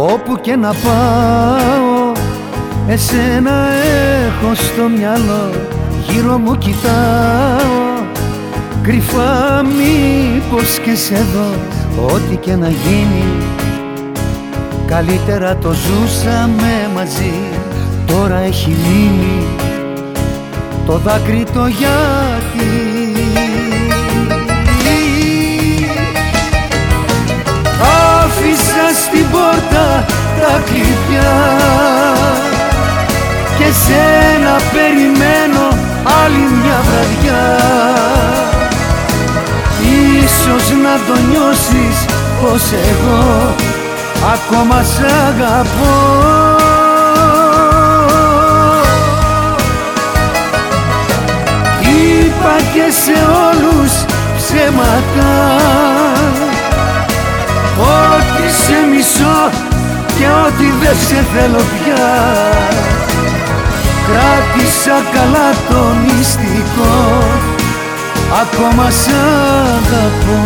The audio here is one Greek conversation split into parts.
Όπου και να πάω Εσένα έχω στο μυαλό. Γύρω μου κοιτάω Κρυφά μήπως και σε δω. Ό,τι και να γίνει Καλύτερα το ζούσαμε μαζί. Τώρα έχει μείνει Το δάκρυ το γιατί το νιώσεις πως εγώ ακόμα σ' αγαπώ. Είπα και σε όλους ψέματα. Ότι σε μισώ και ότι δεν σε θέλω πια. Κράτησα καλά το μυστικό Ακόμα σ' αγαπώ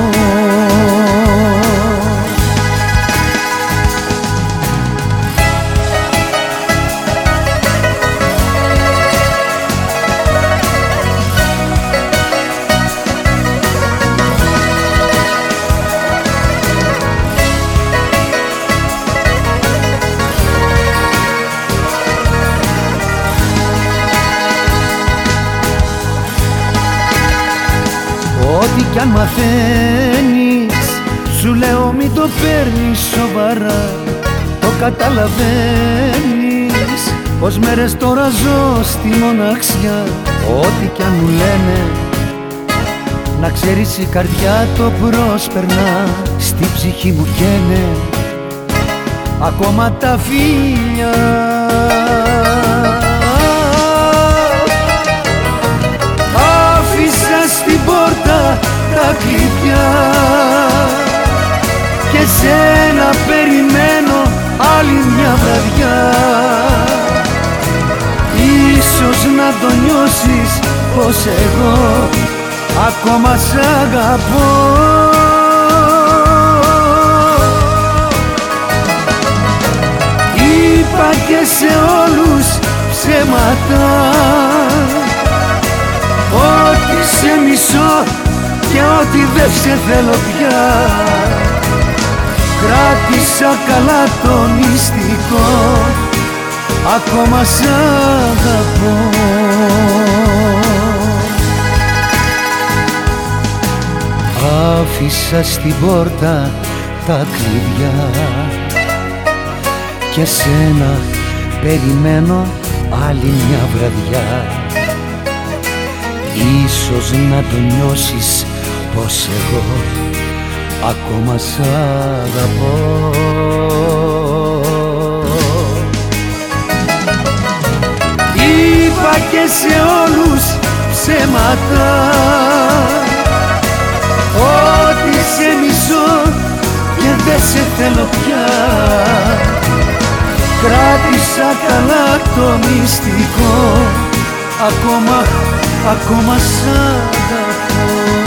Ό,τι κι αν μαθαίνεις Σου λέω μην το παίρνεις σοβαρά. Το καταλαβαίνεις Πως μέρες τώρα ζω στη μοναξιά. Ό,τι κι αν μου λένε Να ξέρεις η καρδιά το προσπερνά. Στη ψυχή μου καίνε Ακόμα τα φίλια πως εγώ ακόμα σ' αγαπώ. Είπα και σε όλους ψέματα. Ότι σε μισώ και ότι δεν σε θέλω πια. Κράτησα καλά το μυστικό. Ακόμα σ' αγαπώ Άφησα στην πόρτα τα κλειδιά Και σένα περιμένω άλλη μια βραδιά. Ίσως να το νιώσεις πως εγώ ακόμα σ' αγαπώ. Είπα και σε όλους ψέματα θέλω πια. Κράτησα καλά το μυστικό. Ακόμα, ακόμα σ' αγαπώ